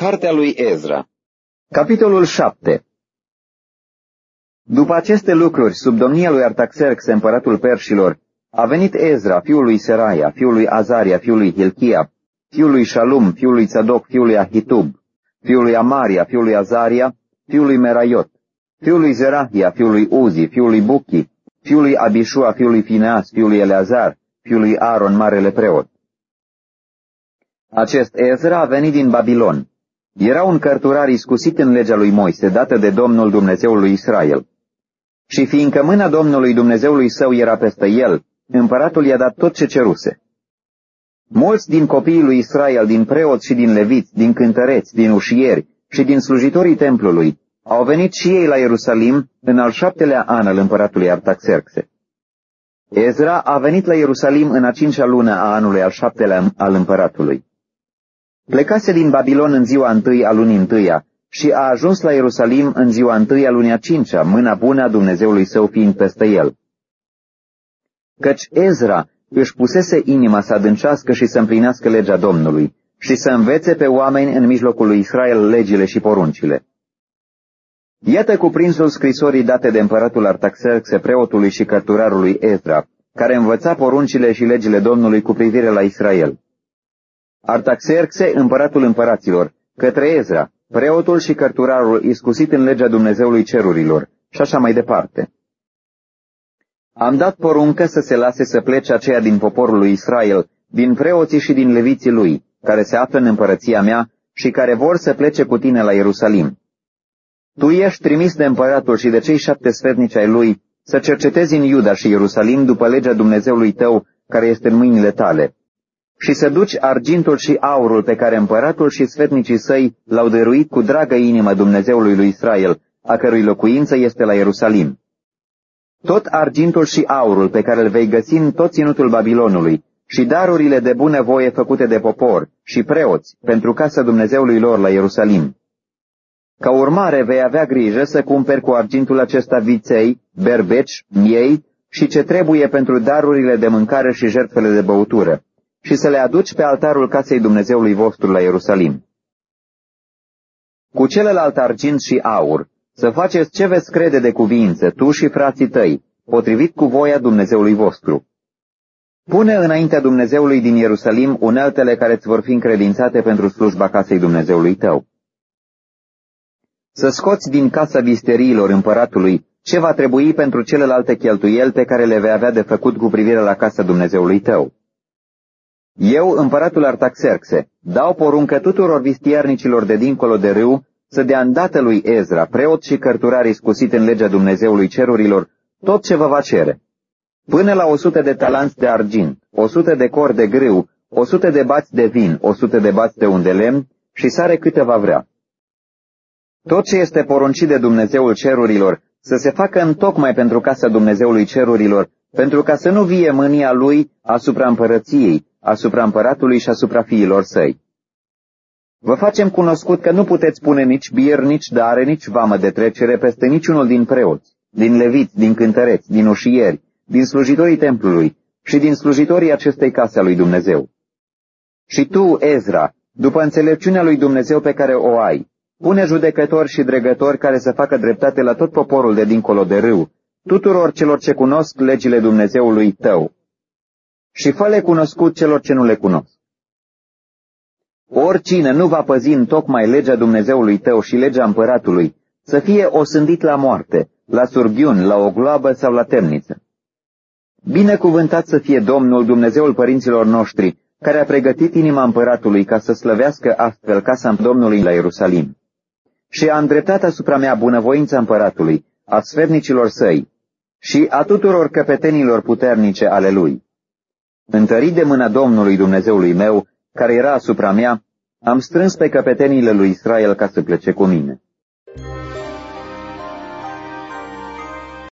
Cartea lui Ezra Capitolul 7 După aceste lucruri, sub domnia lui Artaxerx, împăratul perșilor, a venit Ezra, fiul lui Seraia, fiul lui Azaria, fiul lui Hilchia, fiul lui Shalum, fiul lui Tzadok, fiul lui Ahitub, fiul lui Amaria, fiul lui Azaria, fiul lui Meraiot, fiul lui Zerahia, fiul lui Uzi, fiul lui Buchi, fiul lui Abishua, fiul lui Fineas, fiul lui Eleazar, fiul lui Aaron, marele preot. Acest Ezra a venit din Babilon. Era un cărturar iscusit în legea lui Moise, dată de Domnul Dumnezeul lui Israel. Și fiindcă mâna Domnului Dumnezeului său era peste el, împăratul i-a dat tot ce ceruse. Mulți din copiii lui Israel, din preoți și din leviți, din cântăreți, din ușieri și din slujitorii templului, au venit și ei la Ierusalim în al șaptelea an al împăratului Artaxerxe. Ezra a venit la Ierusalim în a cincea lună a anului al șaptelea al împăratului. Plecase din Babilon în ziua întâi a lunii întâia și a ajuns la Ierusalim în ziua întâi a lunii a cincea, mâna bună a Dumnezeului său fiind peste el. Căci Ezra își pusese inima să adâncească și să împlinească legea Domnului și să învețe pe oameni în mijlocul lui Israel legile și poruncile. Iată cuprinsul scrisorii date de împăratul Artaxerxe, preotului și cărturarului Ezra, care învăța poruncile și legile Domnului cu privire la Israel. Artaxerxe, împăratul împăraților, către Ezra, preotul și cărturarul iscusit în legea Dumnezeului cerurilor, și așa mai departe. Am dat poruncă să se lase să plece aceia din poporul lui Israel, din preoții și din leviții lui, care se află în împărăția mea și care vor să plece cu tine la Ierusalim. Tu ești trimis de împăratul și de cei șapte sfetnici ai lui să cercetezi în Iuda și Ierusalim după legea Dumnezeului tău care este în mâinile tale și să duci argintul și aurul pe care împăratul și sfetnicii săi l-au dăruit cu dragă inimă Dumnezeului lui Israel, a cărui locuință este la Ierusalim. Tot argintul și aurul pe care îl vei găsi în tot ținutul Babilonului și darurile de bună voie făcute de popor și preoți pentru casa Dumnezeului lor la Ierusalim. Ca urmare vei avea grijă să cumperi cu argintul acesta viței, berbeci, miei și ce trebuie pentru darurile de mâncare și jertfele de băutură și să le aduci pe altarul casei Dumnezeului vostru la Ierusalim. Cu celălalt argint și aur, să faceți ce veți crede de cuvință, tu și frații tăi, potrivit cu voia Dumnezeului vostru. Pune înaintea Dumnezeului din Ierusalim uneltele care îți vor fi încredințate pentru slujba casei Dumnezeului tău. Să scoți din casa visteriilor împăratului ce va trebui pentru celelalte cheltuieli pe care le vei avea de făcut cu privire la casa Dumnezeului tău. Eu, împăratul Artaxerxe, dau poruncă tuturor vistiernicilor de dincolo de râu să dea îndată lui Ezra, preot și cărturar iscusit în legea Dumnezeului cerurilor, tot ce vă va cere. Până la o sută de talanți de argint, o sută de cor de grâu, o sută de bați de vin, o sută de bați de unde lemn și sare câte va vrea. Tot ce este poruncit de Dumnezeul cerurilor să se facă în tocmai pentru casa Dumnezeului cerurilor, pentru ca să nu vie mânia lui asupra împărăției, asupra împăratului și asupra fiilor săi. Vă facem cunoscut că nu puteți pune nici bier, nici dare, nici vamă de trecere peste niciunul din preoți, din leviți, din cântăreți, din ușieri, din slujitorii templului și din slujitorii acestei case a lui Dumnezeu. Și tu, Ezra, după înțelepciunea lui Dumnezeu pe care o ai, pune judecători și dregători care să facă dreptate la tot poporul de dincolo de râu, tuturor celor ce cunosc legile Dumnezeului tău, și fă-le cunoscut celor ce nu le cunosc. Oricine nu va păzi în tocmai legea Dumnezeului tău și legea împăratului, să fie osândit la moarte, la surghiun, la o gloabă sau la temniță. Binecuvântat să fie Domnul Dumnezeul părinților noștri, care a pregătit inima împăratului ca să slăvească astfel casa Domnului la Ierusalim. Și a îndreptat asupra mea bunăvoința împăratului, a sfernicilor săi și a tuturor căpetenilor puternice ale lui. Întărit de mâna Domnului Dumnezeului meu, care era asupra mea, am strâns pe căpetenile lui Israel ca să plece cu mine.